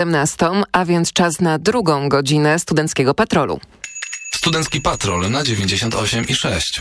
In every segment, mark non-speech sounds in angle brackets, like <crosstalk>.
17, a więc czas na drugą godzinę studenckiego patrolu. Studencki patrol na 98 i 6.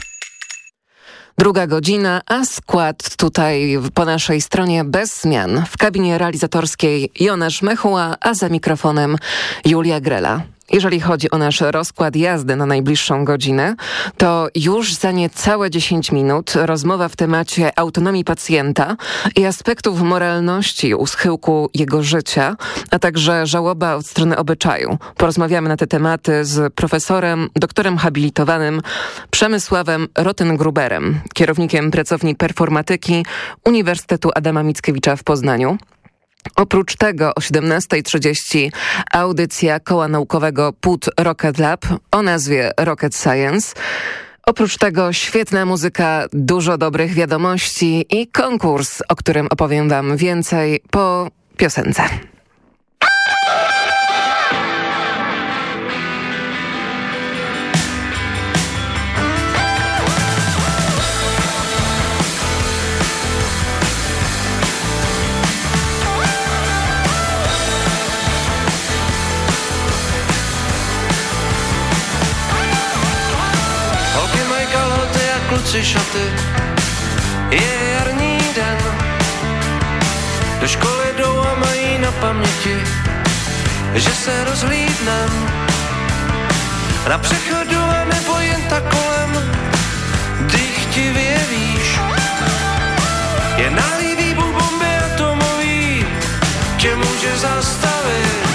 Druga godzina, a skład tutaj po naszej stronie bez zmian. W kabinie realizatorskiej Jonasz Mechuła, a za mikrofonem Julia Grela. Jeżeli chodzi o nasz rozkład jazdy na najbliższą godzinę, to już za niecałe 10 minut rozmowa w temacie autonomii pacjenta i aspektów moralności u schyłku jego życia, a także żałoba od strony obyczaju. Porozmawiamy na te tematy z profesorem, doktorem habilitowanym Przemysławem Rotengruberem, kierownikiem pracowni performatyki Uniwersytetu Adama Mickiewicza w Poznaniu. Oprócz tego o 17.30 audycja koła naukowego PUT Rocket Lab o nazwie Rocket Science. Oprócz tego świetna muzyka, dużo dobrych wiadomości i konkurs, o którym opowiem wam więcej po piosence. Kluci šaty, je jarní den. Do školy jdou a mají na paměti, že se rozhlídnem. Na přechodu a nebo jen tak kolem, ti vyjevíš. Je nalivý bomby atomový, tě může zastavit.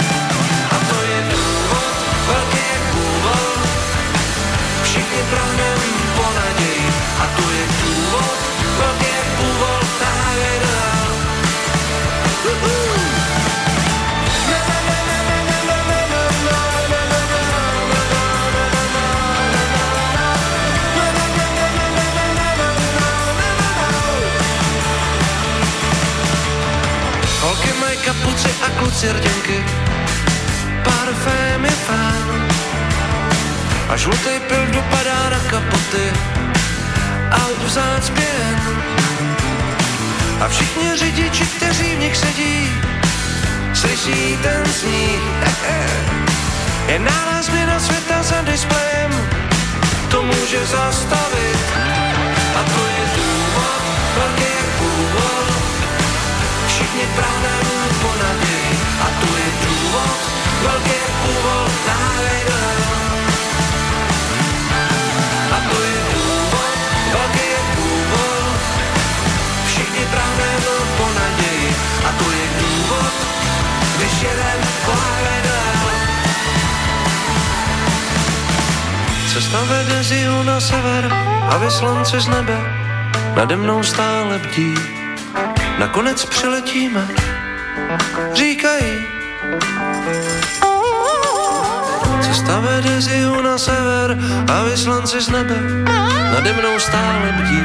Slyší ten sníh. Je náraz na světa za displejem, to může zastavit. Cesta vede z jihu na sever a vyslance z nebe nade mnou stále bdí. Nakonec přiletíme říkají. Cesta vede z jihu na sever a vyslanci z nebe nade mnou stále bdí.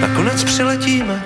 Nakonec přiletíme,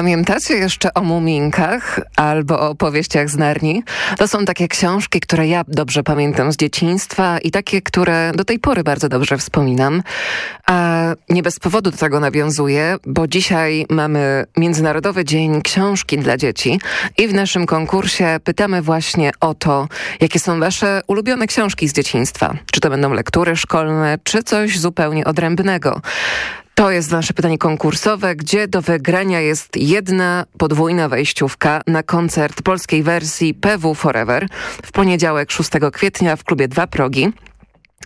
Pamiętacie jeszcze o muminkach albo o opowieściach z Narni? To są takie książki, które ja dobrze pamiętam z dzieciństwa i takie, które do tej pory bardzo dobrze wspominam. A nie bez powodu do tego nawiązuję, bo dzisiaj mamy Międzynarodowy Dzień Książki dla Dzieci i w naszym konkursie pytamy właśnie o to, jakie są wasze ulubione książki z dzieciństwa. Czy to będą lektury szkolne, czy coś zupełnie odrębnego. To jest nasze pytanie konkursowe, gdzie do wygrania jest jedna podwójna wejściówka na koncert polskiej wersji PW Forever w poniedziałek 6 kwietnia w klubie Dwa Progi.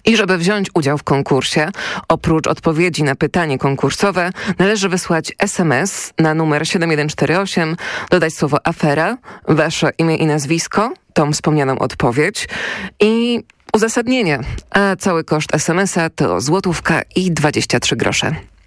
I żeby wziąć udział w konkursie, oprócz odpowiedzi na pytanie konkursowe, należy wysłać SMS na numer 7148, dodać słowo afera, wasze imię i nazwisko, tą wspomnianą odpowiedź i uzasadnienie. A cały koszt SMS-a to złotówka i 23 grosze.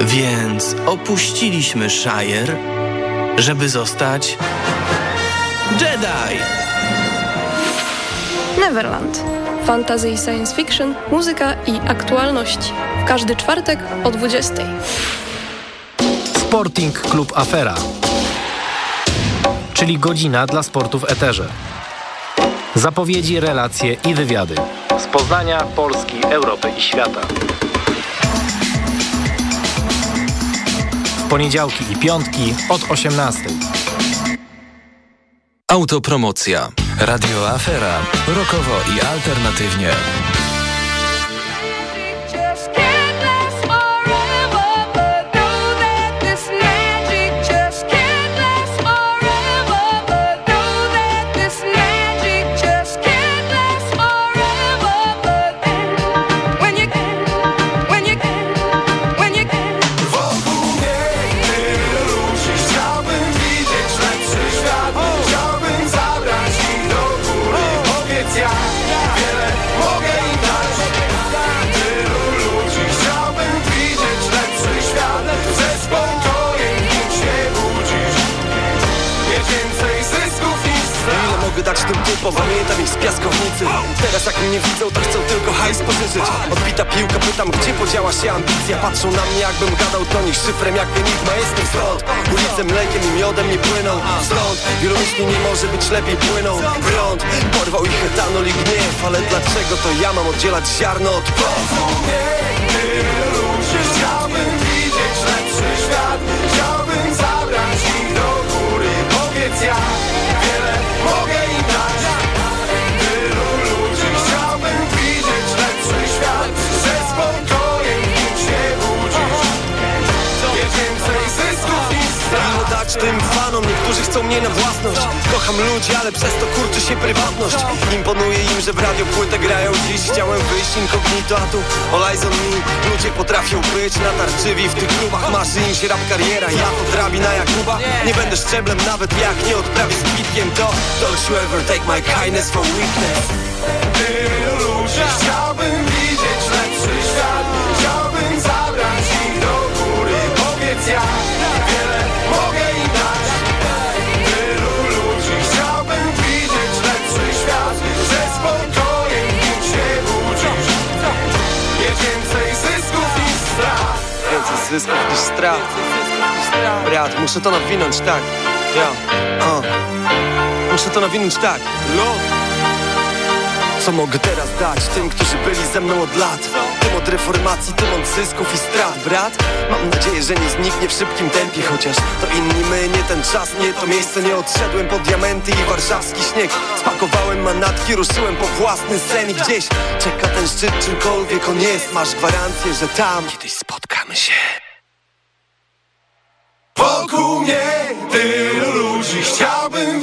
Więc opuściliśmy Shire, żeby zostać Jedi. Neverland. Fantasy i science fiction, muzyka i aktualności. W każdy czwartek o 20. Sporting Klub Afera. Czyli godzina dla sportu w eterze. Zapowiedzi, relacje i wywiady. Z Poznania, Polski, Europy i świata. Poniedziałki i piątki od 18. Autopromocja. Radio Afera. Rokowo i alternatywnie. Pamiętam ich z piaskownicy. Teraz jak mnie widzą to chcą tylko hajs pożyczyć. Odbita piłka pytam gdzie podziała się ambicja? Patrzą na mnie jakbym gadał do nich szyfrem jak enigma Jestem stąd Ulice mlekiem i miodem nie płyną. Stąd wielu myśli nie może być lepiej płyną Prąd porwał ich etanol i gniew. Ale dlaczego to ja mam oddzielać ziarno od płodzu? Chciałbym widzieć lepszy świat. Chciałbym zabrać ich do góry. Powiedz tym fanom Niektórzy chcą mnie na własność. Kocham ludzi, ale przez to kurczy się prywatność. Imponuje im, że w radio płytę grają dziś. Chciałem wyjść incognito, a tu all eyes on me Ludzie potrafią być natarczywi. W tych klubach marzy im się rap kariera. Ja to drabina Jakuba. Nie będę szczeblem nawet jak nie odprawię z kwitkiem To don't you ever take my kindness for weakness. Tylu ludzi chciałbym widzieć lepszy świat. Chciałbym zabrać ich do góry. Powiedz jak zysków niż strat Brat, muszę to nawinąć, tak. Ja, uh. Muszę to nawinąć, tak. Lud co mogę teraz dać tym, którzy byli ze mną od lat? Tym od reformacji, tym od zysków i strat, brat? Mam nadzieję, że nie zniknie w szybkim tempie Chociaż to inni my, nie ten czas, nie to miejsce. Nie odszedłem po diamenty i warszawski śnieg. Spakowałem manatki, ruszyłem po własny sen I gdzieś czeka ten szczyt, czymkolwiek on jest. Masz gwarancję, że tam kiedyś spotkamy się Wokół mnie tylu ludzi Chciałbym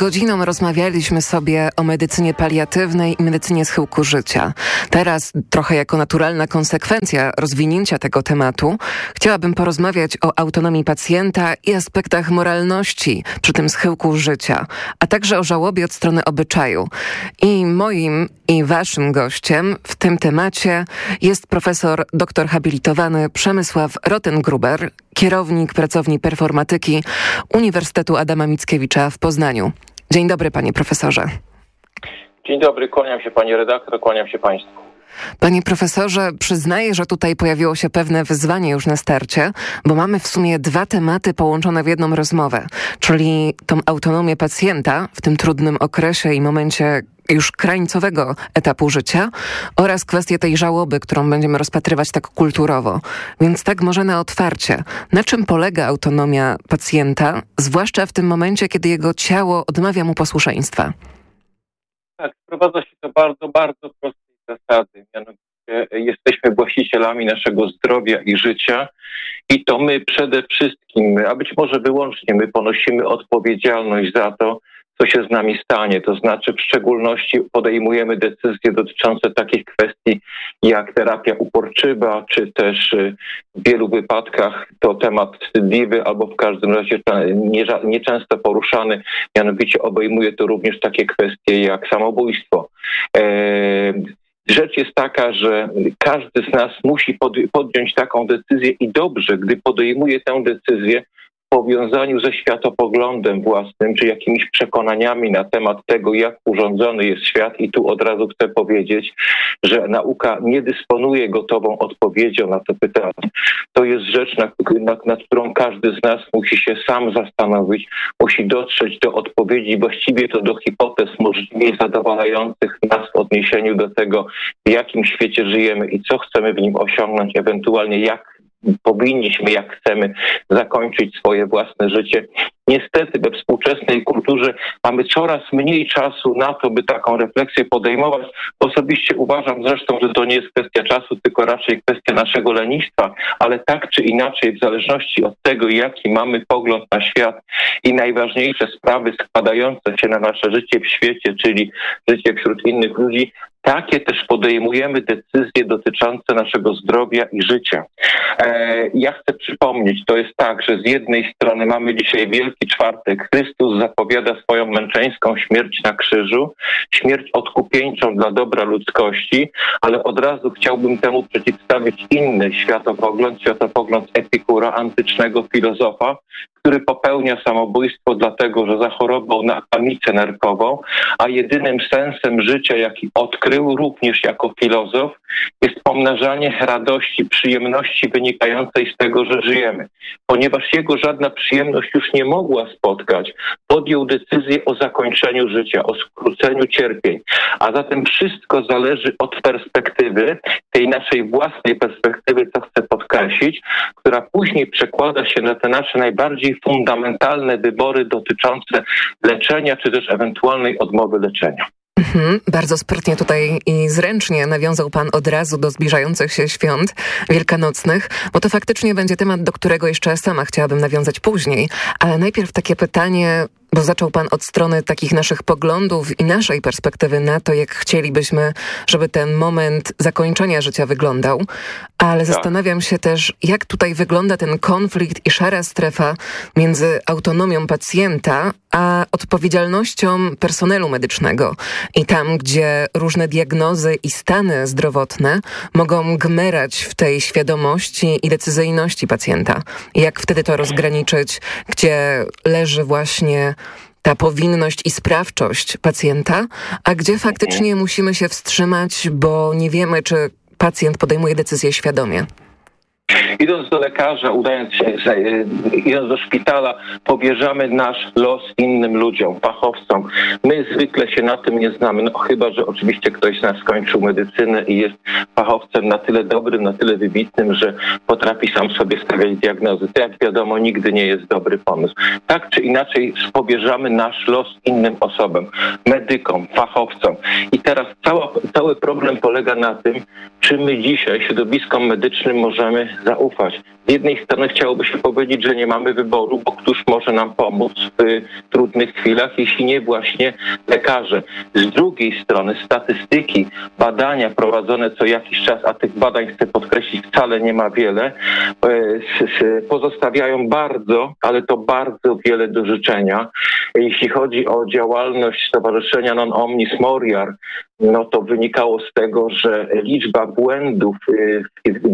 godziną rozmawialiśmy sobie o medycynie paliatywnej i medycynie schyłku życia. Teraz, trochę jako naturalna konsekwencja rozwinięcia tego tematu, chciałabym porozmawiać o autonomii pacjenta i aspektach moralności przy tym schyłku życia, a także o żałobie od strony obyczaju. I moim i waszym gościem w tym temacie jest profesor doktor habilitowany Przemysław Rotengruber, kierownik pracowni performatyki Uniwersytetu Adama Mickiewicza w Poznaniu. Dzień dobry panie profesorze. Dzień dobry, kłaniam się pani redaktor, kłaniam się państwu. Panie profesorze, przyznaję, że tutaj pojawiło się pewne wyzwanie już na starcie, bo mamy w sumie dwa tematy połączone w jedną rozmowę, czyli tą autonomię pacjenta w tym trudnym okresie i momencie już krańcowego etapu życia oraz kwestię tej żałoby, którą będziemy rozpatrywać tak kulturowo. Więc tak może na otwarcie. Na czym polega autonomia pacjenta, zwłaszcza w tym momencie, kiedy jego ciało odmawia mu posłuszeństwa? Tak, sprowadza się to bardzo, bardzo prostej zasady. Mianowicie jesteśmy właścicielami naszego zdrowia i życia i to my przede wszystkim, a być może wyłącznie my ponosimy odpowiedzialność za to, co się z nami stanie. To znaczy w szczególności podejmujemy decyzje dotyczące takich kwestii jak terapia uporczywa, czy też y, w wielu wypadkach to temat wstydliwy albo w każdym razie nieczęsto poruszany. Mianowicie obejmuje to również takie kwestie jak samobójstwo. Rzecz jest taka, że każdy z nas musi podjąć taką decyzję i dobrze, gdy podejmuje tę decyzję, powiązaniu ze światopoglądem własnym, czy jakimiś przekonaniami na temat tego, jak urządzony jest świat. I tu od razu chcę powiedzieć, że nauka nie dysponuje gotową odpowiedzią na to pytanie. To jest rzecz, nad, nad, nad którą każdy z nas musi się sam zastanowić, musi dotrzeć do odpowiedzi, właściwie to do hipotez możliwie zadowalających nas w odniesieniu do tego, w jakim świecie żyjemy i co chcemy w nim osiągnąć, ewentualnie jak powinniśmy, jak chcemy, zakończyć swoje własne życie. Niestety we współczesnej kulturze mamy coraz mniej czasu na to, by taką refleksję podejmować. Osobiście uważam zresztą, że to nie jest kwestia czasu, tylko raczej kwestia naszego lenistwa, ale tak czy inaczej, w zależności od tego, jaki mamy pogląd na świat i najważniejsze sprawy składające się na nasze życie w świecie, czyli życie wśród innych ludzi, takie też podejmujemy decyzje dotyczące naszego zdrowia i życia. E, ja chcę przypomnieć, to jest tak, że z jednej strony mamy dzisiaj Wielki Czwartek, Chrystus zapowiada swoją męczeńską śmierć na krzyżu, śmierć odkupieńczą dla dobra ludzkości, ale od razu chciałbym temu przeciwstawić inny światopogląd, światopogląd Epikura, antycznego filozofa, który popełnia samobójstwo dlatego, że zachorował na amicę nerkową, a jedynym sensem życia, jaki odkrył również jako filozof, jest pomnażanie radości, przyjemności wynikającej z tego, że żyjemy. Ponieważ jego żadna przyjemność już nie mogła spotkać, podjął decyzję o zakończeniu życia, o skróceniu cierpień. A zatem wszystko zależy od perspektywy, tej naszej własnej perspektywy, co chcę podkreślić, która później przekłada się na te nasze najbardziej fundamentalne wybory dotyczące leczenia, czy też ewentualnej odmowy leczenia. Mhm, bardzo sprytnie tutaj i zręcznie nawiązał Pan od razu do zbliżających się świąt wielkanocnych, bo to faktycznie będzie temat, do którego jeszcze sama chciałabym nawiązać później. Ale najpierw takie pytanie bo zaczął pan od strony takich naszych poglądów i naszej perspektywy na to, jak chcielibyśmy, żeby ten moment zakończenia życia wyglądał, ale tak. zastanawiam się też, jak tutaj wygląda ten konflikt i szara strefa między autonomią pacjenta, a odpowiedzialnością personelu medycznego. I tam, gdzie różne diagnozy i stany zdrowotne mogą gmerać w tej świadomości i decyzyjności pacjenta. Jak wtedy to rozgraniczyć, gdzie leży właśnie ta powinność i sprawczość pacjenta, a gdzie faktycznie musimy się wstrzymać, bo nie wiemy, czy pacjent podejmuje decyzję świadomie. Idąc do lekarza, udając się, e, idąc do szpitala, powierzamy nasz los innym ludziom, fachowcom. My zwykle się na tym nie znamy, no chyba, że oczywiście ktoś z nas skończył medycynę i jest fachowcem na tyle dobrym, na tyle wybitnym, że potrafi sam sobie stawiać diagnozy. To jak wiadomo nigdy nie jest dobry pomysł. Tak czy inaczej powierzamy nasz los innym osobom, medykom, fachowcom. I teraz cała, cały problem polega na tym, czy my dzisiaj środowiskom medycznym możemy zaufać. Z jednej strony chciałoby się powiedzieć, że nie mamy wyboru, bo któż może nam pomóc w trudnych chwilach, jeśli nie właśnie lekarze. Z drugiej strony statystyki, badania prowadzone co jakiś czas, a tych badań chcę podkreślić wcale nie ma wiele, e, pozostawiają bardzo, ale to bardzo wiele do życzenia. Jeśli chodzi o działalność Stowarzyszenia Non Omnis Moriar, no to wynikało z tego, że liczba błędów y,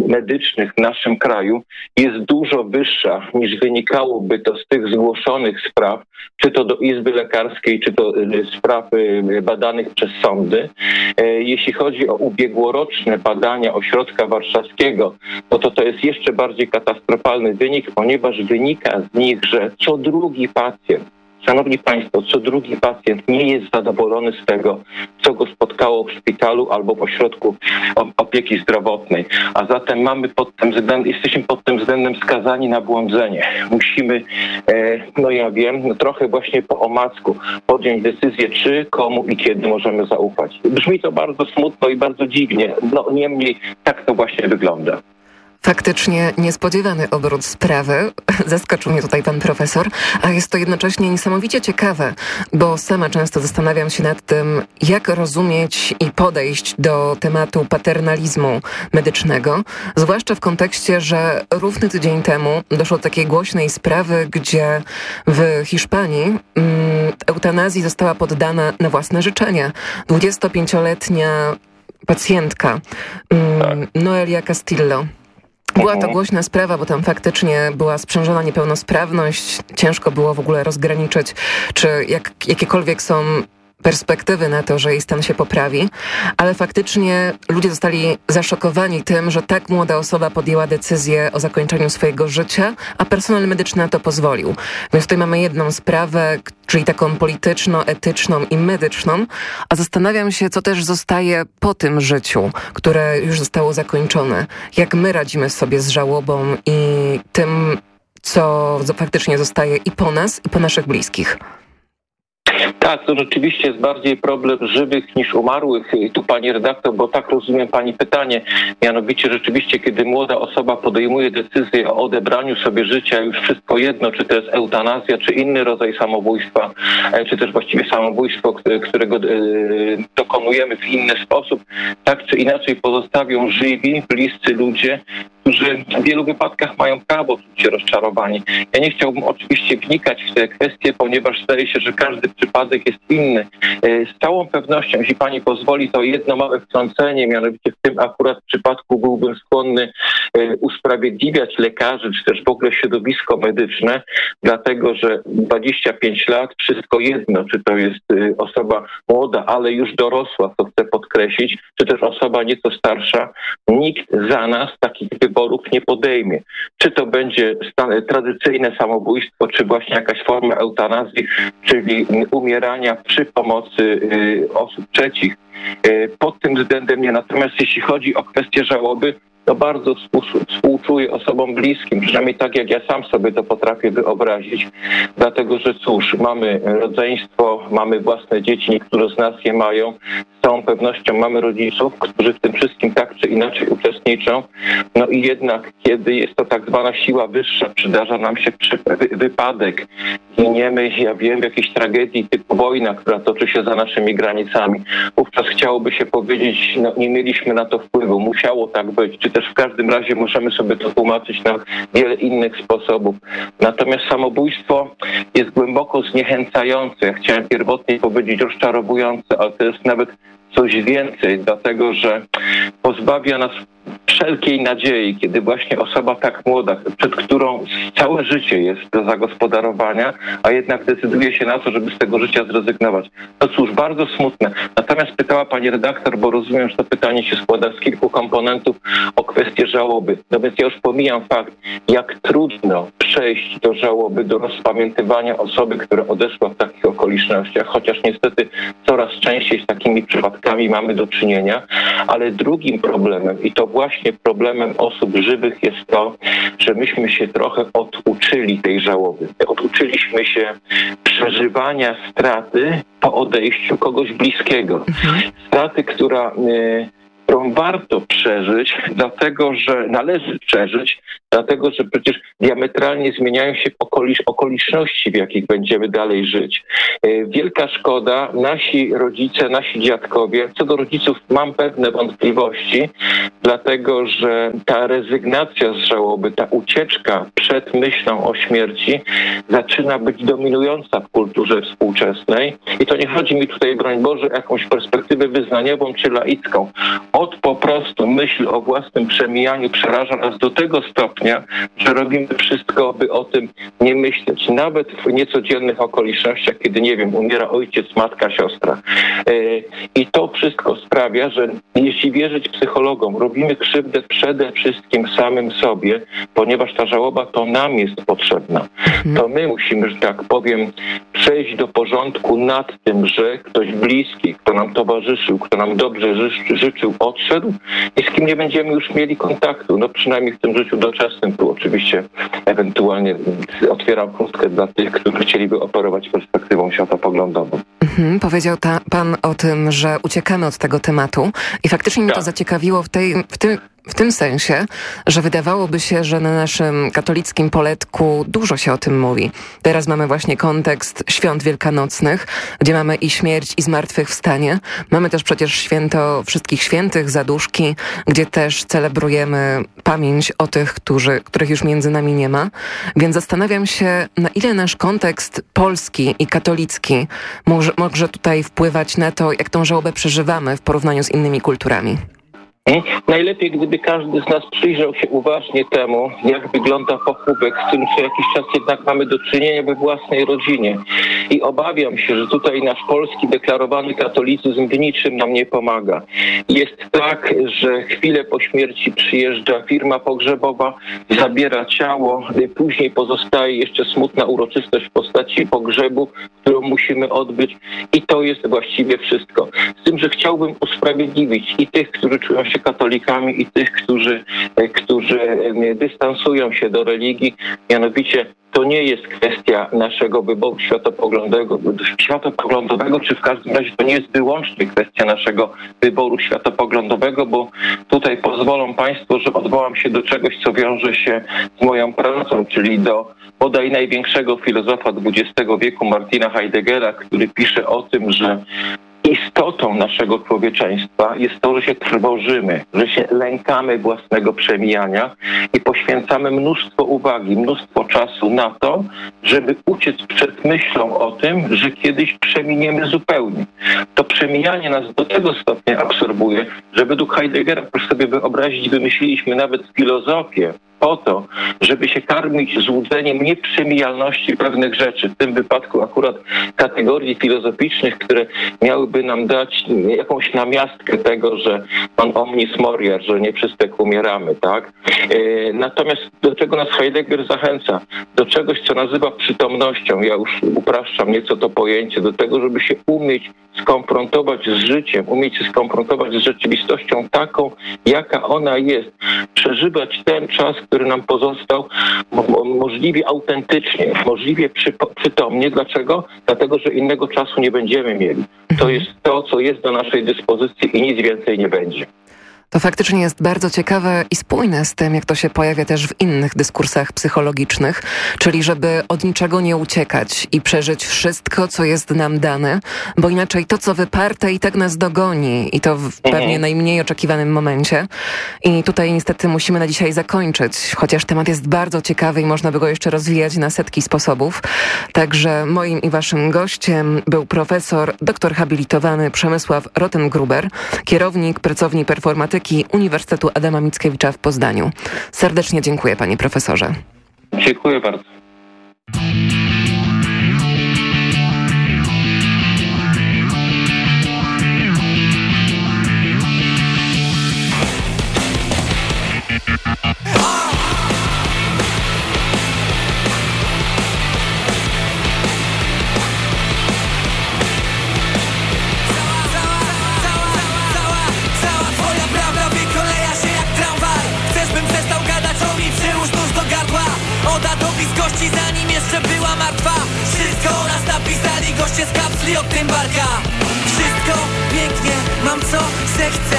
medycznych w naszym kraju jest dużo wyższa niż wynikałoby to z tych zgłoszonych spraw, czy to do Izby Lekarskiej, czy to y, spraw y, badanych przez sądy. Jeśli chodzi o ubiegłoroczne badania ośrodka warszawskiego, no to to jest jeszcze bardziej katastrofalny wynik, ponieważ wynika z nich, że co drugi pacjent Szanowni Państwo, co drugi pacjent nie jest zadowolony z tego, co go spotkało w szpitalu albo w ośrodku opieki zdrowotnej. A zatem mamy pod tym względem, jesteśmy pod tym względem skazani na błądzenie. Musimy, e, no ja wiem, no trochę właśnie po omacku podjąć decyzję, czy, komu i kiedy możemy zaufać. Brzmi to bardzo smutno i bardzo dziwnie. No niemniej tak to właśnie wygląda. Faktycznie niespodziewany obrót sprawy. <laughs> Zaskoczył mnie tutaj pan profesor, a jest to jednocześnie niesamowicie ciekawe, bo sama często zastanawiam się nad tym, jak rozumieć i podejść do tematu paternalizmu medycznego, zwłaszcza w kontekście, że równy tydzień temu doszło do takiej głośnej sprawy, gdzie w Hiszpanii mm, eutanazji została poddana na własne życzenie. 25-letnia pacjentka mm, tak. Noelia Castillo była to mhm. głośna sprawa, bo tam faktycznie była sprzężona niepełnosprawność. Ciężko było w ogóle rozgraniczyć, czy jak, jakiekolwiek są perspektywy na to, że jej stan się poprawi, ale faktycznie ludzie zostali zaszokowani tym, że tak młoda osoba podjęła decyzję o zakończeniu swojego życia, a personel medyczny na to pozwolił. Więc tutaj mamy jedną sprawę, czyli taką polityczno-etyczną i medyczną, a zastanawiam się, co też zostaje po tym życiu, które już zostało zakończone. Jak my radzimy sobie z żałobą i tym, co faktycznie zostaje i po nas, i po naszych bliskich. Tak, to rzeczywiście jest bardziej problem żywych niż umarłych. I tu pani redaktor, bo tak rozumiem pani pytanie. Mianowicie rzeczywiście, kiedy młoda osoba podejmuje decyzję o odebraniu sobie życia, już wszystko jedno, czy to jest eutanazja, czy inny rodzaj samobójstwa, e, czy też właściwie samobójstwo, którego e, dokonujemy w inny sposób, tak czy inaczej pozostawią żywi, bliscy ludzie, którzy w wielu wypadkach mają prawo czuć się rozczarowani. Ja nie chciałbym oczywiście wnikać w te kwestie, ponieważ zdaje się, że każdy przypadek jest inny. E, z całą pewnością, jeśli pani pozwoli, to jedno małe wtrącenie, mianowicie w tym akurat przypadku byłbym skłonny e, usprawiedliwiać lekarzy, czy też w ogóle środowisko medyczne, dlatego że 25 lat, wszystko jedno, czy to jest e, osoba młoda, ale już dorosła, co chcę podkreślić, czy też osoba nieco starsza, nikt za nas takich wyborów nie podejmie. Czy to będzie tradycyjne samobójstwo, czy właśnie jakaś forma eutanazji, czyli umierania przy pomocy y, osób trzecich. Y, pod tym względem nie. Natomiast jeśli chodzi o kwestię żałoby, to bardzo współczuję osobom bliskim, przynajmniej tak jak ja sam sobie to potrafię wyobrazić, dlatego że cóż, mamy rodzeństwo, mamy własne dzieci, niektóre z nas je mają, z całą pewnością mamy rodziców, którzy w tym wszystkim tak czy inaczej uczestniczą, no i jednak kiedy jest to tak zwana siła wyższa, przydarza nam się wypadek, giniemy, ja wiem, jakiejś tragedii typu wojna, która toczy się za naszymi granicami, wówczas chciałoby się powiedzieć, no nie mieliśmy na to wpływu, musiało tak być, czy też w każdym razie możemy sobie to tłumaczyć na wiele innych sposobów. Natomiast samobójstwo jest głęboko zniechęcające. Ja chciałem pierwotnie powiedzieć rozczarowujące, ale to jest nawet coś więcej, dlatego że pozbawia nas wszelkiej nadziei, kiedy właśnie osoba tak młoda, przed którą całe życie jest do zagospodarowania, a jednak decyduje się na to, żeby z tego życia zrezygnować. No cóż, bardzo smutne. Natomiast pytała pani redaktor, bo rozumiem, że to pytanie się składa z kilku komponentów o kwestię żałoby. No więc ja już pomijam fakt, jak trudno przejść do żałoby, do rozpamiętywania osoby, która odeszła w takich okolicznościach, chociaż niestety coraz częściej z takimi przypadkami mamy do czynienia, ale drugim problemem, i to właśnie problemem osób żywych jest to, że myśmy się trochę oduczyli tej żałoby. Oduczyliśmy się przeżywania straty po odejściu kogoś bliskiego. Mhm. Straty, która y, którą warto przeżyć, dlatego że należy przeżyć, dlatego że przecież diametralnie zmieniają się okolic okoliczności, w jakich będziemy dalej żyć. E, wielka szkoda, nasi rodzice, nasi dziadkowie, co do rodziców mam pewne wątpliwości, dlatego że ta rezygnacja z żałoby, ta ucieczka przed myślą o śmierci zaczyna być dominująca w kulturze współczesnej. I to nie chodzi mi tutaj, broń Boże, jakąś perspektywę wyznaniową czy laicką. Od po prostu myśl o własnym przemijaniu przeraża nas do tego stopnia, że robimy wszystko, by o tym nie myśleć. Nawet w niecodziennych okolicznościach, kiedy, nie wiem, umiera ojciec, matka, siostra. E, I to wszystko sprawia, że jeśli wierzyć psychologom, robimy krzywdę przede wszystkim samym sobie, ponieważ ta żałoba to nam jest potrzebna. To my musimy, że tak powiem, przejść do porządku nad tym, że ktoś bliski, kto nam towarzyszył, kto nam dobrze ży życzył, odszedł i z kim nie będziemy już mieli kontaktu. No przynajmniej w tym życiu doczesnym. Tu oczywiście ewentualnie otwieram krótkę dla tych, którzy chcieliby operować perspektywą światopoglądową. Mhm, powiedział ta, pan o tym, że uciekamy od tego tematu i faktycznie mnie to tak. zaciekawiło w, tej, w tym w tym sensie, że wydawałoby się, że na naszym katolickim poletku dużo się o tym mówi. Teraz mamy właśnie kontekst świąt wielkanocnych, gdzie mamy i śmierć, i zmartwychwstanie. Mamy też przecież święto wszystkich świętych, zaduszki, gdzie też celebrujemy pamięć o tych, którzy, których już między nami nie ma. Więc zastanawiam się, na ile nasz kontekst polski i katolicki może, może tutaj wpływać na to, jak tą żałobę przeżywamy w porównaniu z innymi kulturami. Najlepiej, gdyby każdy z nas przyjrzał się uważnie temu, jak wygląda pochówek, z tym co jakiś czas jednak mamy do czynienia we własnej rodzinie. I obawiam się, że tutaj nasz polski deklarowany katolicyzm w niczym nam nie pomaga. Jest tak, że chwilę po śmierci przyjeżdża firma pogrzebowa, zabiera ciało, później pozostaje jeszcze smutna uroczystość w postaci pogrzebu, którą musimy odbyć i to jest właściwie wszystko. Z tym, że chciałbym usprawiedliwić i tych, którzy czują się katolikami i tych, którzy, e, którzy e, dystansują się do religii. Mianowicie to nie jest kwestia naszego wyboru światopoglądowego, światopoglądowego, czy w każdym razie to nie jest wyłącznie kwestia naszego wyboru światopoglądowego, bo tutaj pozwolą Państwo, że odwołam się do czegoś, co wiąże się z moją pracą, czyli do bodaj największego filozofa XX wieku Martina Heideggera, który pisze o tym, że istotą naszego człowieczeństwa jest to, że się trwożymy, że się lękamy własnego przemijania i poświęcamy mnóstwo uwagi, mnóstwo czasu na to, żeby uciec przed myślą o tym, że kiedyś przeminiemy zupełnie. To przemijanie nas do tego stopnia absorbuje, że według Heideggera, proszę sobie wyobrazić, wymyśliliśmy nawet filozofię, po to, żeby się karmić złudzeniem nieprzemijalności pewnych rzeczy, w tym wypadku akurat kategorii filozoficznych, które miałyby nam dać jakąś namiastkę tego, że on omnis moriar, że nie wszystek umieramy, tak? E, natomiast do czego nas Heidegger zachęca? Do czegoś, co nazywa przytomnością. Ja już upraszczam nieco to pojęcie, do tego, żeby się umieć skonfrontować z życiem, umieć się skonfrontować z rzeczywistością taką, jaka ona jest. Przeżywać ten czas, który nam pozostał możliwie autentycznie, możliwie przytomnie. Dlaczego? Dlatego, że innego czasu nie będziemy mieli. To mhm. jest to, co jest do naszej dyspozycji i nic więcej nie będzie. To faktycznie jest bardzo ciekawe i spójne z tym, jak to się pojawia też w innych dyskursach psychologicznych, czyli żeby od niczego nie uciekać i przeżyć wszystko, co jest nam dane, bo inaczej to, co wyparte i tak nas dogoni i to w mhm. pewnie najmniej oczekiwanym momencie. I tutaj niestety musimy na dzisiaj zakończyć, chociaż temat jest bardzo ciekawy i można by go jeszcze rozwijać na setki sposobów. Także moim i waszym gościem był profesor, doktor habilitowany Przemysław Rotengruber, kierownik pracowni performatyki Uniwersytetu Adama Mickiewicza w Poznaniu. Serdecznie dziękuję panie profesorze. Dziękuję bardzo. Goście z kapsli od tym barka Wszystko pięknie, mam co zechcę.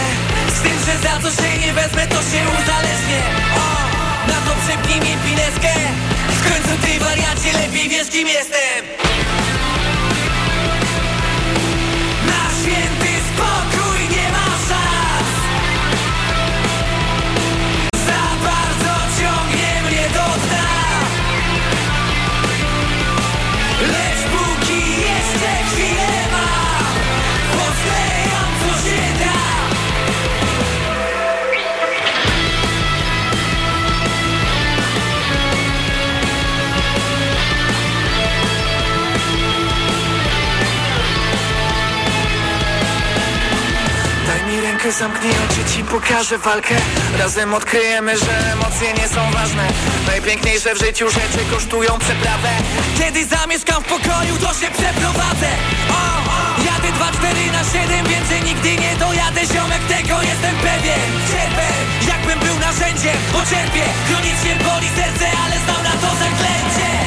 Z tym, że za co się nie wezmę, to się uzależnię. O, Na to przepnij mi pineskę. W końcu ty wariacie lepiej wiesz kim jestem rękę, zamknij oczy, ci pokażę walkę. Razem odkryjemy, że emocje nie są ważne. Najpiękniejsze w życiu rzeczy kosztują przeprawę. Kiedy zamieszkam w pokoju, to się przeprowadzę. O, o. Jadę 2-4 na 7, więcej nigdy nie dojadę. Ziomek, tego jestem pewien. Cierpę, jakbym był narzędziem Bo cierpię, chronicznie boli serce Ale znam na to zaklęcie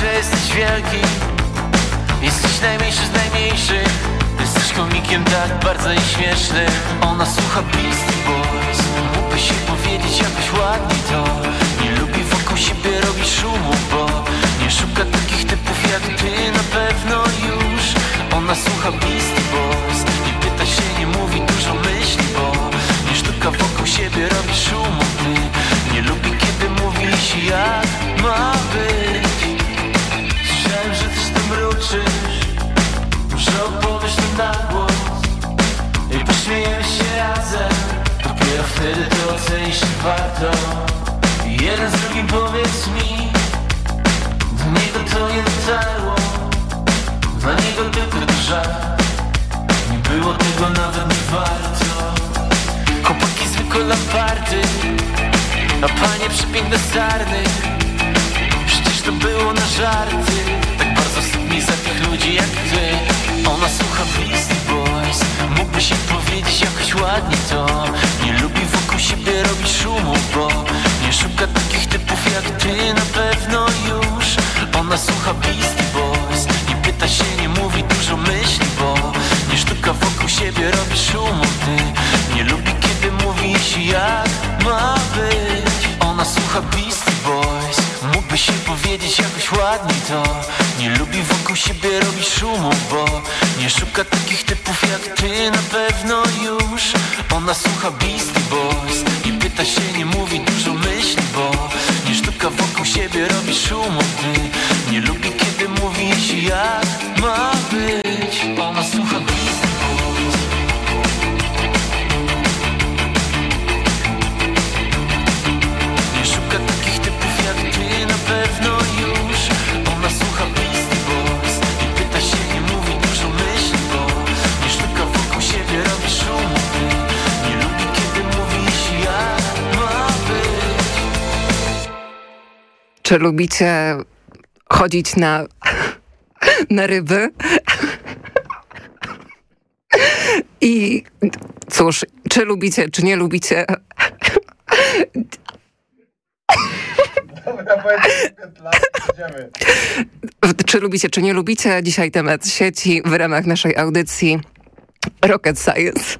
że jesteś wielki. Jesteś najmniejszy z najmniejszych. Jesteś komikiem tak bardzo i śmiesznym Ona słucha Beastie Boys. Mógłby się powiedzieć jakoś ładnie to Nie lubi wokół siebie robić szumu, bo Nie szuka takich typów jak ty na pewno już. Ona słucha Beastie Boys. Nie pyta się, nie mówi, dużo myśli, bo Nie sztuka wokół siebie robi szumu, ty Nie lubi kiedy mówisz jak ma być na głos I pośmiejemy się razem. Dopiero wtedy to ocenisz warto. Jeden z drugim powiedz mi Do niego to nie dotarło Dla niego tylko żart Nie było tego nawet nie warto. Chłopaki zwykłe lamparty A panie przepiękne sarny. Przecież to było na żarty. Tak bardzo wstyd za tych ludzi jak ty Ona słucha Beastie Boys. Mógłby się powiedzieć jakoś ładnie to. Nie lubi wokół siebie robić szumu, bo Nie szuka takich typów jak ty na pewno już. Ona słucha Beastie Boys. Nie pyta się, nie mówi, dużo myśli, bo Nie sztuka wokół siebie robi szumu, ty. Nie lubi kiedy mówisz jak ma być to Nie lubi wokół siebie robić szumu, bo Nie szuka takich typów jak ty na pewno już. Ona słucha Beastie Boys Nie pyta się, nie mówi, dużo myśli, bo Nie sztuka wokół siebie robi szumu, gdy Nie lubi kiedy mówić jak ma być Czy lubicie chodzić na, na ryby? I cóż, czy lubicie, czy nie lubicie... Czy lubicie, czy nie lubicie? Dzisiaj temat sieci w ramach naszej audycji Rocket Science.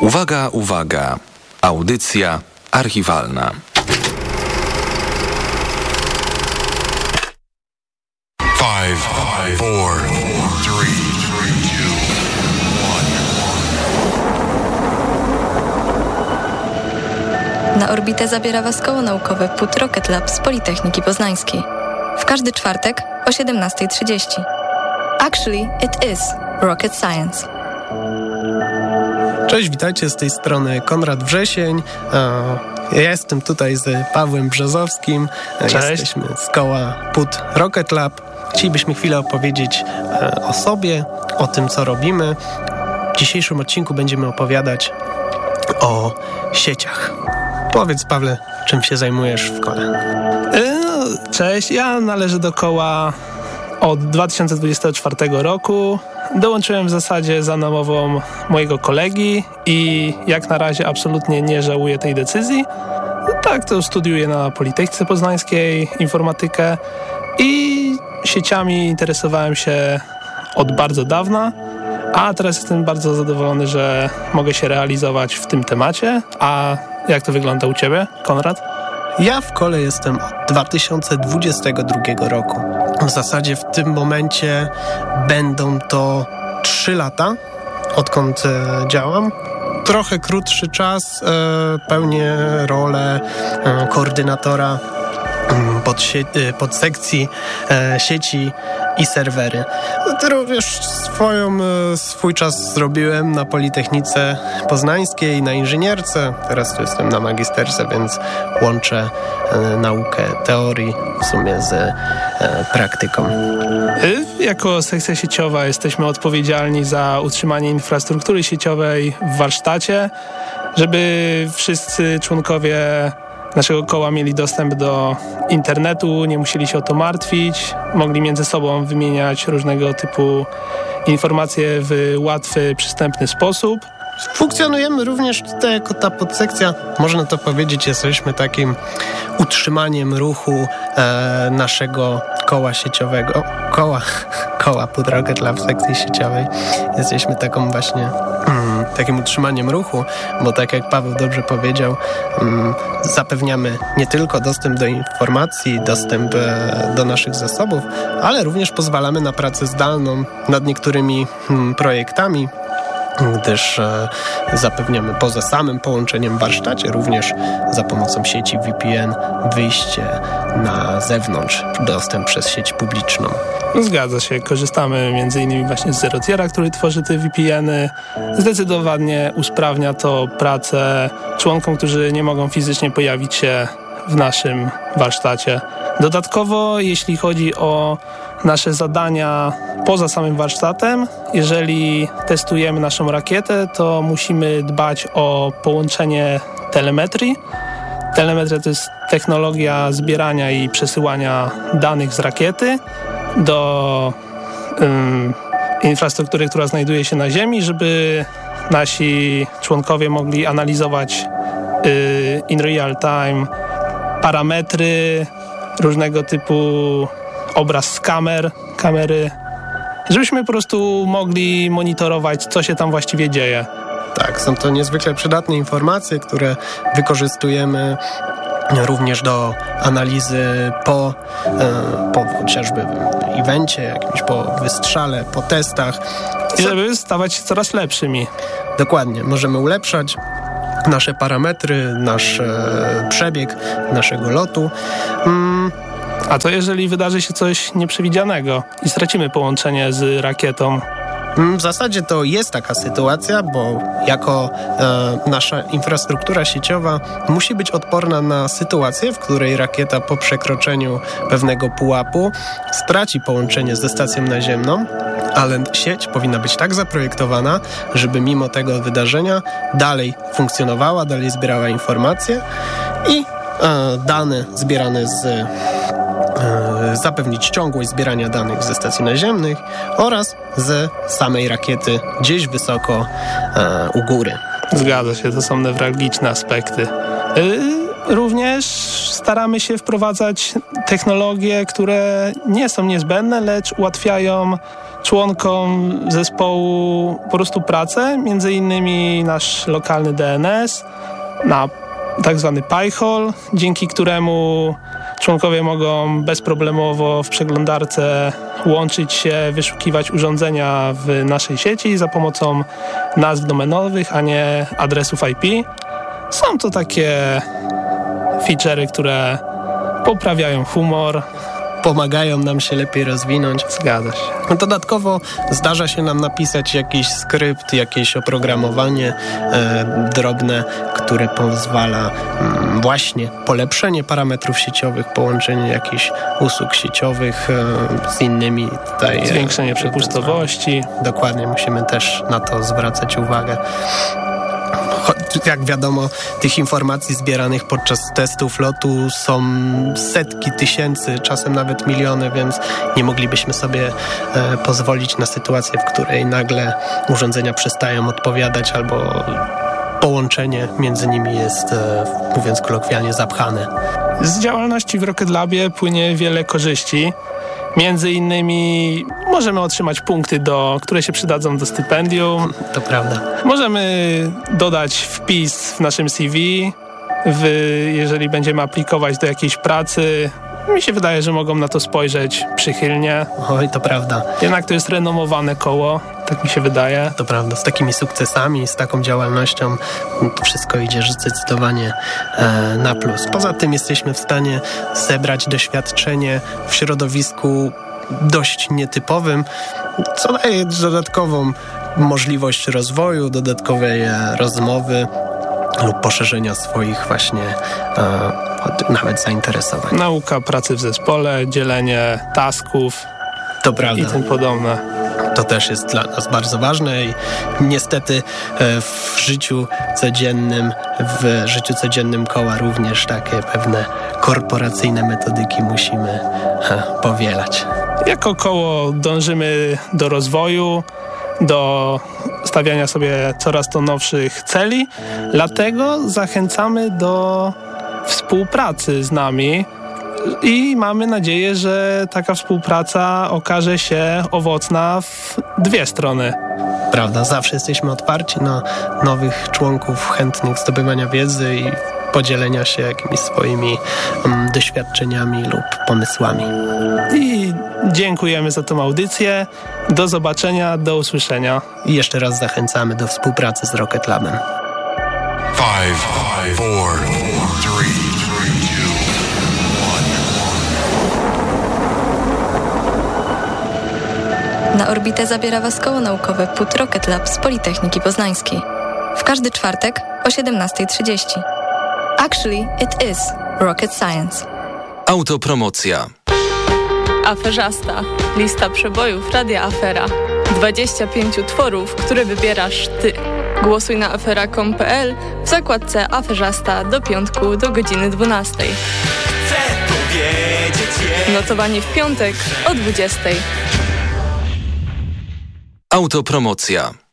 Uwaga, uwaga. Audycja archiwalna. Five, five, four, three, two, Na orbitę zabiera Was koło naukowe PUT Rocket Lab z Politechniki Poznańskiej. W każdy czwartek o 17.30. Actually, it is Rocket Science. Cześć, witajcie z tej strony Konrad Wrzesień. Ja jestem tutaj z Pawłem Brzozowskim. Cześć. Jesteśmy z koła PUT Rocket Lab. Chcielibyśmy chwilę opowiedzieć e, o sobie, o tym, co robimy. W dzisiejszym odcinku będziemy opowiadać o sieciach. Powiedz, Pawle, czym się zajmujesz w kole? E, Cześć, ja należę do koła od 2024 roku. Dołączyłem w zasadzie za namową mojego kolegi i jak na razie absolutnie nie żałuję tej decyzji. No tak, to studiuję na Politechnice Poznańskiej informatykę i sieciami interesowałem się od bardzo dawna, a teraz jestem bardzo zadowolony, że mogę się realizować w tym temacie. A jak to wygląda u Ciebie, Konrad? Ja w kole jestem od 2022 roku. W zasadzie w tym momencie będą to 3 lata, odkąd e, działam. Trochę krótszy czas, e, pełnię rolę e, koordynatora pod, sie- pod sekcji e, sieci i serwery. No, to również swoją, e, swój czas zrobiłem na Politechnice Poznańskiej, na inżynierce. Teraz tu jestem na magisterce, więc łączę e, naukę teorii w sumie z praktyką. Y, Jako sekcja sieciowa jesteśmy odpowiedzialni za utrzymanie infrastruktury sieciowej w warsztacie, żeby wszyscy członkowie naszego koła mieli dostęp do internetu, nie musieli się o to martwić, mogli między sobą wymieniać różnego typu informacje w łatwy, przystępny sposób. Funkcjonujemy również tutaj jako ta podsekcja, można to powiedzieć, jesteśmy takim utrzymaniem ruchu e, naszego koła sieciowego, koła, <laughs> koła Rocket Lab w sekcji sieciowej. Jesteśmy taką właśnie mm, takim utrzymaniem ruchu, bo tak jak Paweł dobrze powiedział, mm, zapewniamy nie tylko dostęp do informacji, dostęp e, do naszych zasobów, ale również pozwalamy na pracę zdalną nad niektórymi mm, projektami, gdyż e, zapewniamy poza samym połączeniem w warsztacie również za pomocą sieci VPN wyjście na zewnątrz, dostęp przez sieć publiczną. Zgadza się, korzystamy innymi właśnie z Zerotiera, który tworzy te VPN-y. Zdecydowanie usprawnia to pracę członkom, którzy nie mogą fizycznie pojawić się w naszym warsztacie. Dodatkowo, jeśli chodzi o nasze zadania poza samym warsztatem, jeżeli testujemy naszą rakietę, to musimy dbać o połączenie telemetrii. Telemetria to jest technologia zbierania i przesyłania danych z rakiety do ym, infrastruktury, która znajduje się na Ziemi, żeby nasi członkowie mogli analizować y, in real time parametry, różnego typu obraz z kamer, kamery, żebyśmy po prostu mogli monitorować, co się tam właściwie dzieje. Tak, są to niezwykle przydatne informacje, które wykorzystujemy również do analizy po, e, po chociażby evencie, jakimś po wystrzale, po testach. I żeby stawać się coraz lepszymi. Dokładnie. Możemy ulepszać nasze parametry, nasz e, przebieg naszego lotu. Mm. A to jeżeli wydarzy się coś nieprzewidzianego i stracimy połączenie z rakietą, w zasadzie to jest taka sytuacja, bo jako e, nasza infrastruktura sieciowa musi być odporna na sytuację, w której rakieta po przekroczeniu pewnego pułapu straci połączenie ze stacją naziemną, ale sieć powinna być tak zaprojektowana, żeby mimo tego wydarzenia dalej funkcjonowała, dalej zbierała informacje i e, dane zbierane z zapewnić ciągłość zbierania danych ze stacji naziemnych oraz ze samej rakiety gdzieś wysoko e, u góry. Zgadza się, to są newralgiczne aspekty. E, również staramy się wprowadzać technologie, które nie są niezbędne, lecz ułatwiają członkom zespołu po prostu pracę, między innymi nasz lokalny DNS na tak zwany dzięki któremu Członkowie mogą bezproblemowo w przeglądarce łączyć się, wyszukiwać urządzenia w naszej sieci za pomocą nazw domenowych, a nie adresów IP. Są to takie feature'y, które poprawiają humor, pomagają nam się lepiej rozwinąć. Zgadza się. No, dodatkowo zdarza się nam napisać jakiś skrypt, jakieś oprogramowanie e, drobne, które pozwala mm, właśnie polepszenie parametrów sieciowych, połączenie jakichś usług sieciowych e, z innymi. Tutaj, e, Zwiększenie przepustowości. Dokładnie, musimy też na to zwracać uwagę jak wiadomo, tych informacji zbieranych podczas testów lotu są setki tysięcy, czasem nawet miliony, więc nie moglibyśmy sobie e, pozwolić na sytuację, w której nagle urządzenia przestają odpowiadać albo połączenie między nimi jest, e, mówiąc kolokwialnie, zapchane. Z działalności w Rocket Labie płynie wiele korzyści. Między innymi możemy otrzymać punkty, do, które się przydadzą do stypendium. To prawda. Możemy dodać wpis w naszym CV, w, jeżeli będziemy aplikować do jakiejś pracy. Mi się wydaje, że mogą na to spojrzeć przychylnie. Oj, to prawda. Jednak to jest renomowane koło, tak mi się wydaje. To prawda, z takimi sukcesami, z taką działalnością to wszystko idzie zdecydowanie e, na plus. Poza tym jesteśmy w stanie zebrać doświadczenie w środowisku dość nietypowym, co daje dodatkową możliwość rozwoju, dodatkowej e, rozmowy lub poszerzenia swoich właśnie e, nawet zainteresowań. Nauka pracy w zespole, dzielenie tasków to prawda. i tym podobne. To też jest dla nas bardzo ważne i niestety e, w życiu codziennym, w życiu codziennym koła również takie pewne korporacyjne metodyki musimy powielać. Jako koło dążymy do rozwoju, do stawiania sobie coraz to nowszych celi, dlatego zachęcamy do współpracy z nami i mamy nadzieję, że taka współpraca okaże się owocna w dwie strony. Prawda, zawsze jesteśmy otwarci na nowych członków chętnych zdobywania wiedzy i podzielenia się jakimiś swoimi um, doświadczeniami lub pomysłami. I dziękujemy za tą audycję. Do zobaczenia, do usłyszenia. I jeszcze raz zachęcamy do współpracy z Rocket Labem. Five, five, four, three, Na orbitę zabiera Was koło naukowe PUT Rocket Lab z Politechniki Poznańskiej. W każdy czwartek o 17.30. Actually, it is rocket science. Autopromocja. Aferzasta. Lista przebojów Radia Afera. 25 utworów, które wybierasz Ty. Głosuj na afera.com.pl w zakładce Aferzasta do piątku do godziny 12. Chcę powiedzieć Notowanie w piątek o 20. Autopromocja.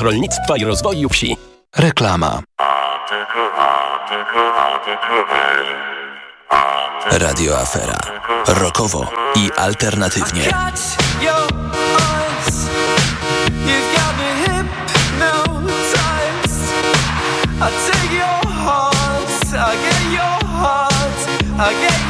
Rolnictwa i Rozwoju Wsi. Reklama. Radio Afera. Rokowo i alternatywnie. I get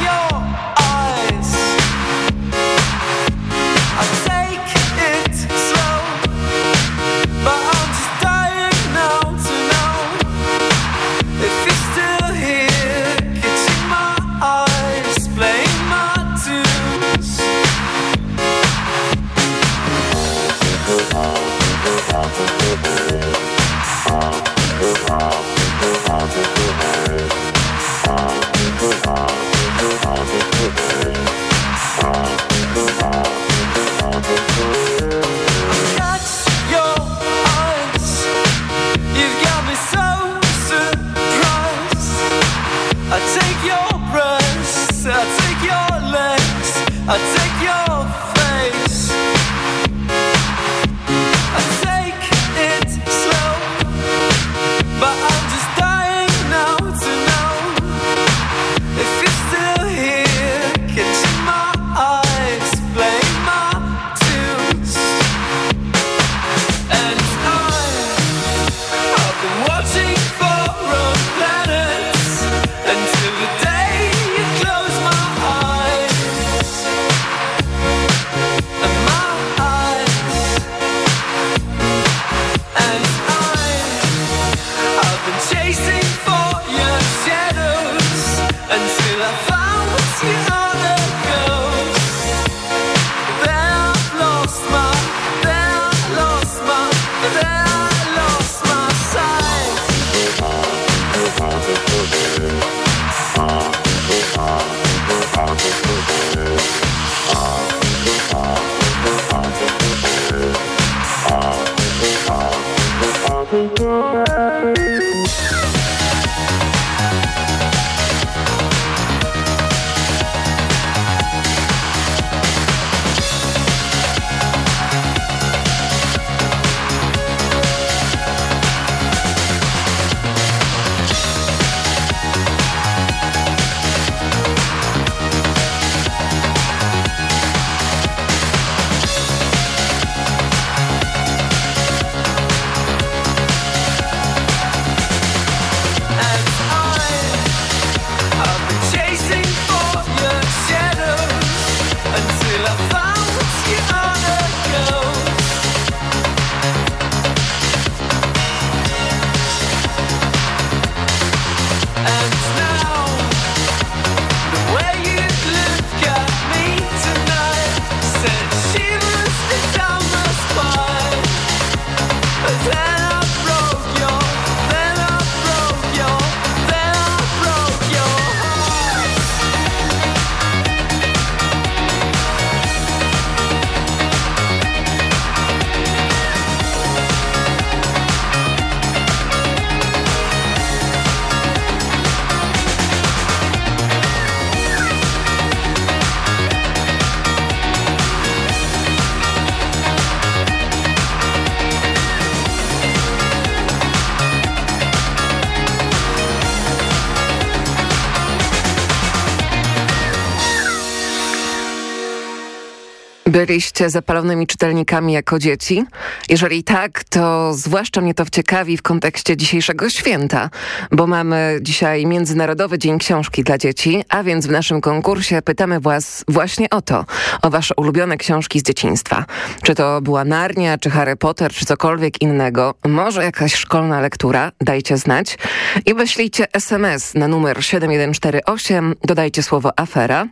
Byliście zapalonymi czytelnikami jako dzieci? Jeżeli tak, to zwłaszcza mnie to ciekawi w kontekście dzisiejszego święta, bo mamy dzisiaj Międzynarodowy Dzień Książki dla Dzieci, a więc w naszym konkursie pytamy was właśnie o to, o wasze ulubione książki z dzieciństwa. Czy to była Narnia, czy Harry Potter, czy cokolwiek innego, może jakaś szkolna lektura, dajcie znać i wyślijcie SMS na numer 7148, dodajcie słowo afera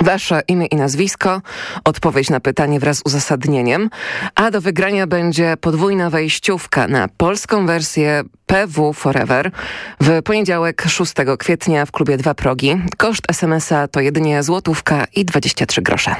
Wasze imię i nazwisko, odpowiedź na pytanie wraz z uzasadnieniem, a do wygrania będzie podwójna wejściówka na polską wersję PW Forever w poniedziałek 6 kwietnia w klubie Dwa Progi. Koszt SMS-a to jedynie złotówka i 23 grosze.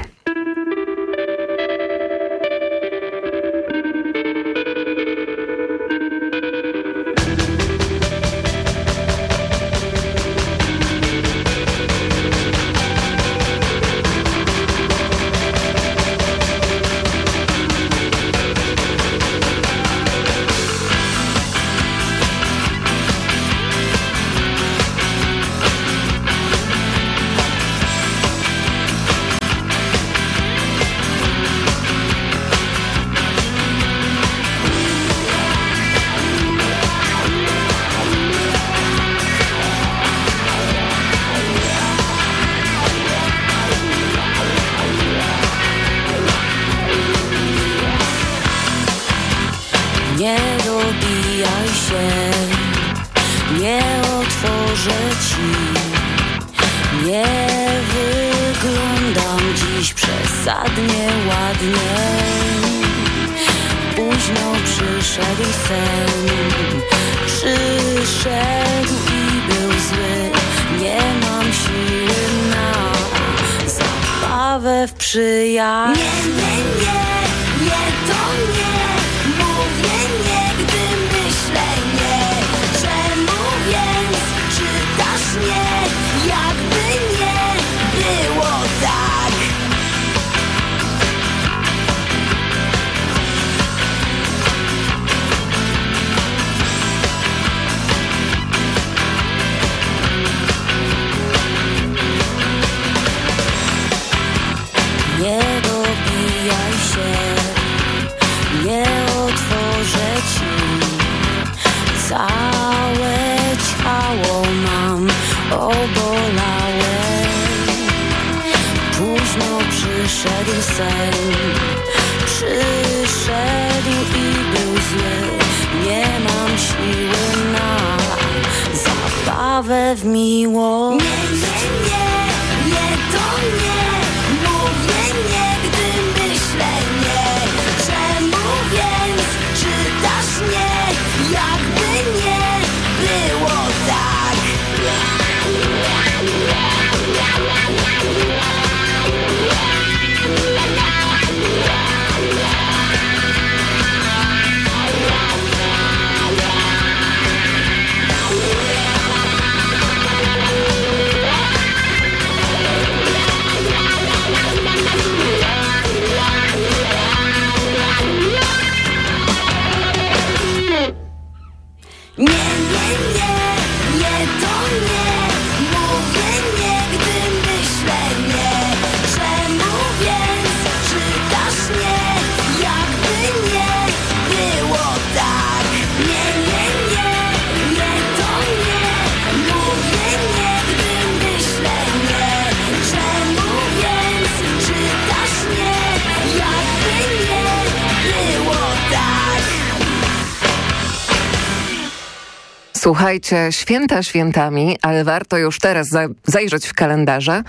Słuchajcie, święta świętami, ale warto już teraz za zajrzeć w kalendarze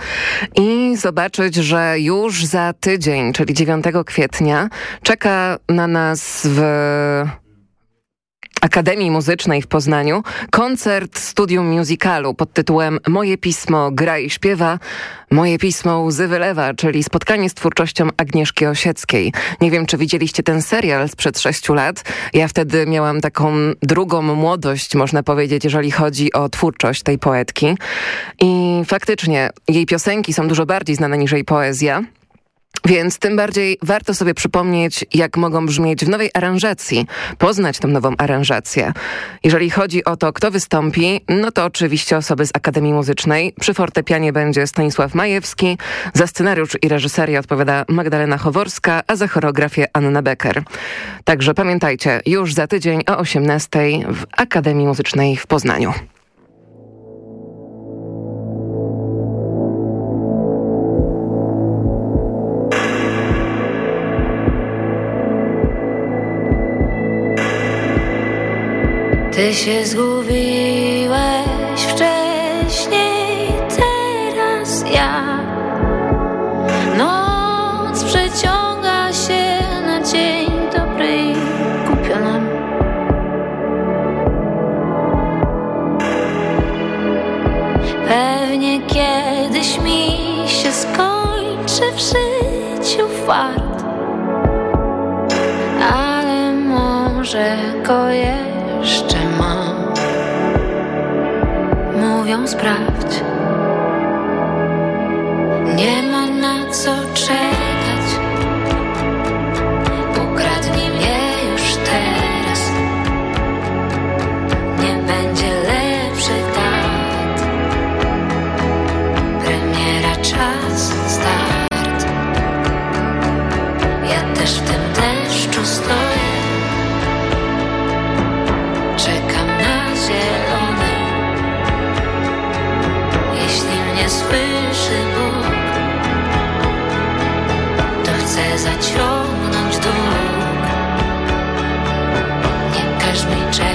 i zobaczyć, że już za tydzień, czyli 9 kwietnia, czeka na nas w Akademii Muzycznej w Poznaniu koncert studium musicalu pod tytułem Moje pismo gra i śpiewa, Moje pismo łzy wylewa, czyli spotkanie z twórczością Agnieszki Osieckiej. Nie wiem, czy widzieliście ten serial sprzed sześciu lat. Ja wtedy miałam taką drugą młodość, można powiedzieć, jeżeli chodzi o twórczość tej poetki. I faktycznie jej piosenki są dużo bardziej znane niż jej poezja. Więc tym bardziej warto sobie przypomnieć, jak mogą brzmieć w nowej aranżacji, poznać tę nową aranżację. Jeżeli chodzi o to, kto wystąpi, no to oczywiście osoby z Akademii Muzycznej. Przy fortepianie będzie Stanisław Majewski, za scenariusz i reżyserię odpowiada Magdalena Choworska, a za choreografię Anna Becker. Także pamiętajcie, już za tydzień o 18 w Akademii Muzycznej w Poznaniu. Ty się zgubiłeś wcześniej, teraz ja. Noc przeciąga się na dzień dobry, kupio nam. Pewnie kiedyś mi się skończy w życiu fart, ale może go jeszcze Mówią sprawdź. Nie ma na co czekać Słyszy Bóg. To chcę zaciągnąć dług Nie każ mi czekać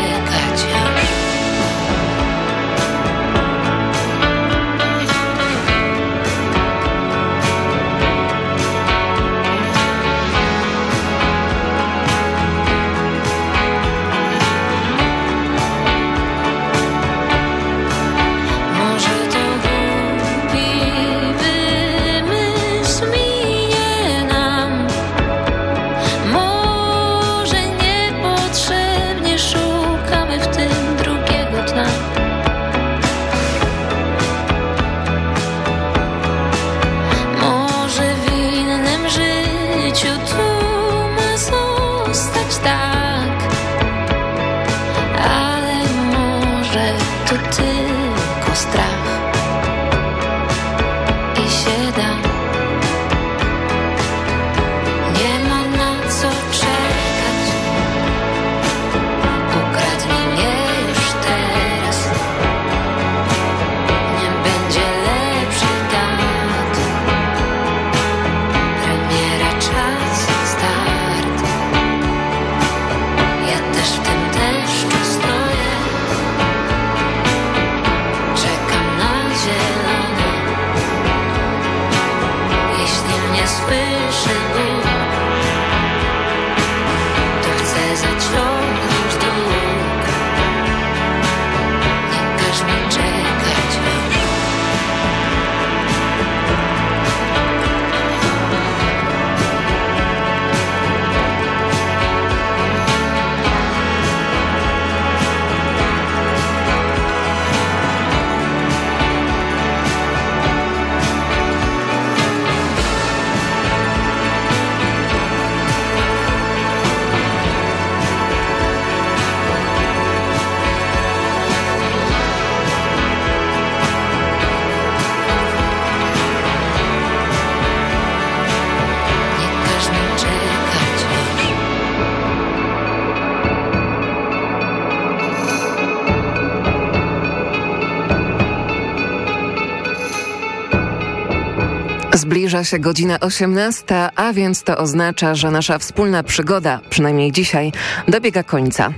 Zbliża się godzina 18, a więc to oznacza, że nasza wspólna przygoda, przynajmniej dzisiaj, dobiega końca.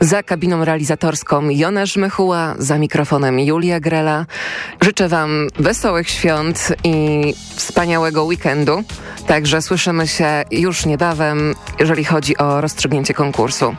Za kabiną realizatorską Jona Żmychuła, za mikrofonem Julia Grela. Życzę Wam wesołych świąt i wspaniałego weekendu. Także słyszymy się już niebawem, jeżeli chodzi o rozstrzygnięcie konkursu.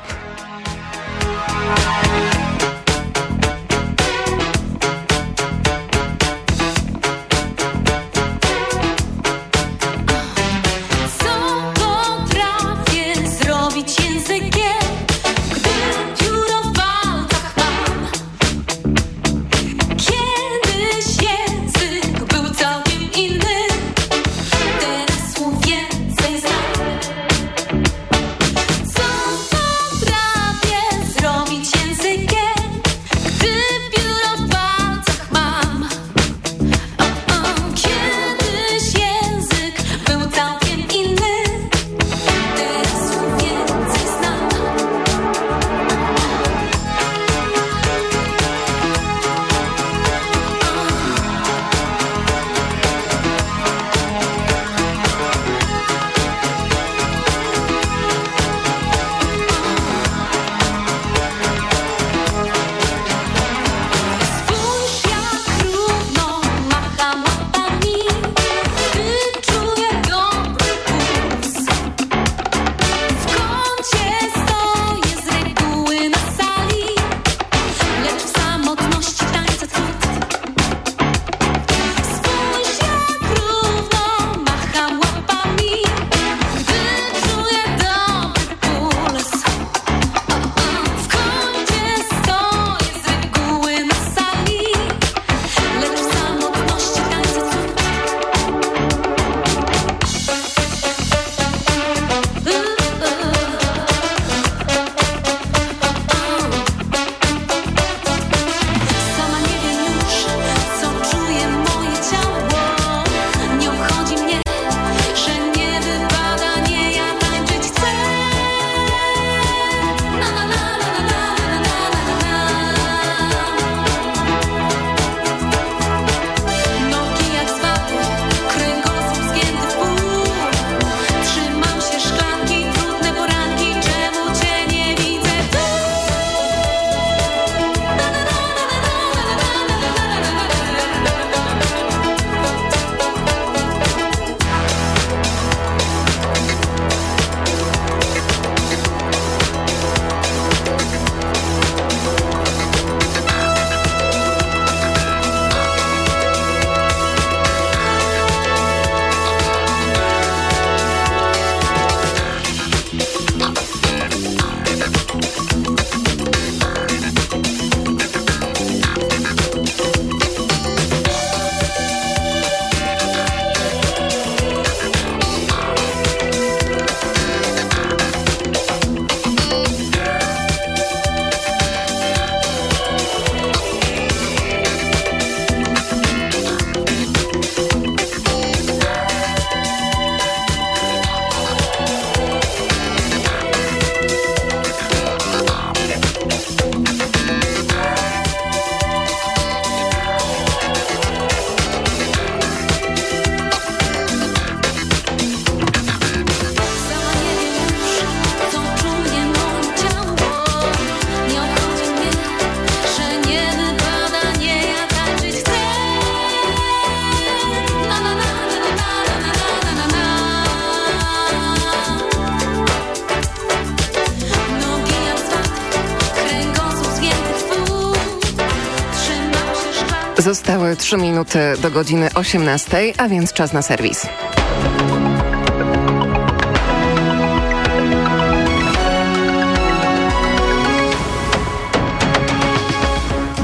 Zostały 3 minuty do godziny 18, a więc czas na serwis.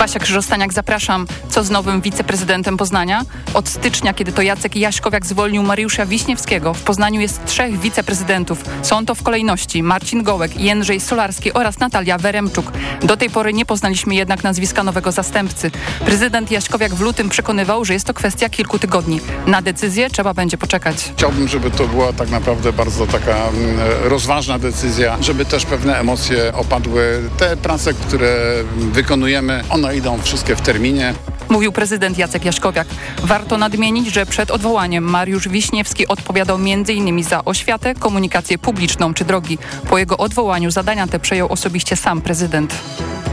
Basia Krzyżostaniak, zapraszam. Co z nowym wiceprezydentem Poznania? Od stycznia, kiedy to Jacek Jaśkowiak zwolnił Mariusza Wiśniewskiego, w Poznaniu jest trzech wiceprezydentów. Są to w kolejności Marcin Gołek, Jędrzej Solarski oraz Natalia Weremczuk. Do tej pory nie poznaliśmy jednak nazwiska nowego zastępcy. Prezydent Jaśkowiak w lutym przekonywał, że jest to kwestia kilku tygodni. Na decyzję trzeba będzie poczekać. Chciałbym, żeby to była tak naprawdę bardzo taka mm, rozważna decyzja, żeby też pewne emocje opadły. Te prace, które wykonujemy, one idą wszystkie w terminie. Mówił prezydent Jacek Jaśkowiak. Warto nadmienić, że przed odwołaniem Mariusz Wiśniewski odpowiadał m.in. za oświatę, komunikację publiczną czy drogi. Po jego odwołaniu zadania te przejął osobiście sam prezydent.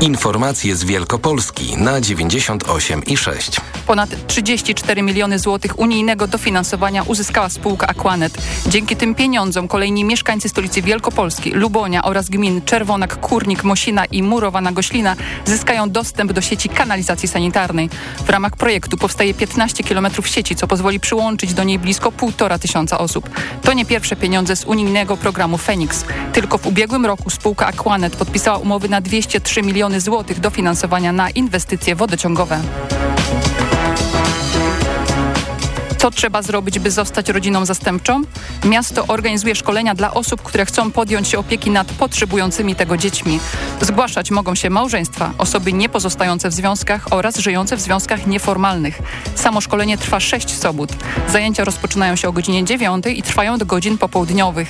Informacje z Wielkopolski na 98 i 6. Ponad 34 miliony złotych unijnego dofinansowania uzyskała spółka Aquanet. Dzięki tym pieniądzom kolejni mieszkańcy stolicy Wielkopolski, Lubonia oraz gmin Czerwonak, Kurnik, Mosina i Murowana Goślina zyskają dostęp do sieci kanalizacji sanitarnej. W ramach projektu powstaje 15 km sieci, co pozwoli przyłączyć do niej blisko 1,5 tysiąca osób. To nie pierwsze pieniądze z unijnego programu Fenix. Tylko w ubiegłym roku spółka Aquanet podpisała umowy na 203 miliony złotych dofinansowania na inwestycje wodociągowe. Co trzeba zrobić, by zostać rodziną zastępczą? Miasto organizuje szkolenia dla osób, które chcą podjąć się opieki nad potrzebującymi tego dziećmi. Zgłaszać mogą się małżeństwa, osoby niepozostające w związkach oraz żyjące w związkach nieformalnych. Samo szkolenie trwa 6 sobot. Zajęcia rozpoczynają się o godzinie 9 i trwają do godzin popołudniowych.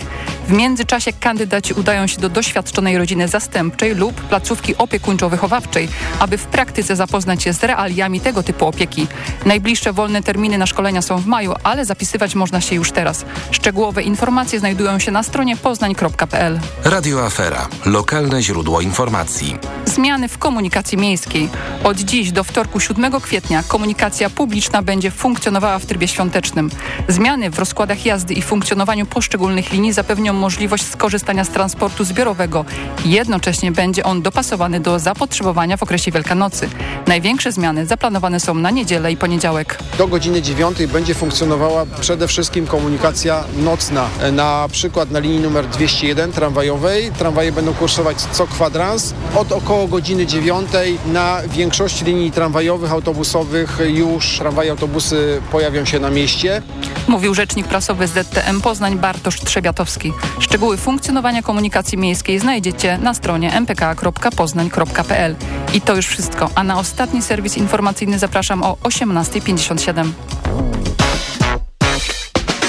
W międzyczasie kandydaci udają się do doświadczonej rodziny zastępczej lub placówki opiekuńczo-wychowawczej, aby w praktyce zapoznać się z realiami tego typu opieki. Najbliższe wolne terminy na szkolenia są w maju, ale zapisywać można się już teraz. Szczegółowe informacje znajdują się na stronie poznań.pl. Radio Afera. Lokalne źródło informacji. Zmiany w komunikacji miejskiej. Od dziś do wtorku 7 kwietnia komunikacja publiczna będzie funkcjonowała w trybie świątecznym. Zmiany w rozkładach jazdy i funkcjonowaniu poszczególnych linii zapewnią możliwość skorzystania z transportu zbiorowego. Jednocześnie będzie on dopasowany do zapotrzebowania w okresie Wielkanocy. Największe zmiany zaplanowane są na niedzielę i poniedziałek. Do godziny 9 będzie funkcjonowała przede wszystkim komunikacja nocna. Na przykład na linii numer 201 tramwajowej. Tramwaje będą kursować co kwadrans. Od około godziny 9 na większości linii tramwajowych, autobusowych już tramwaje, autobusy pojawią się na mieście. Mówił rzecznik prasowy z ZTM Poznań Bartosz Trzebiatowski. Szczegóły funkcjonowania komunikacji miejskiej znajdziecie na stronie mpk.poznań.pl. I to już wszystko, a na ostatni serwis informacyjny zapraszam o 18.57.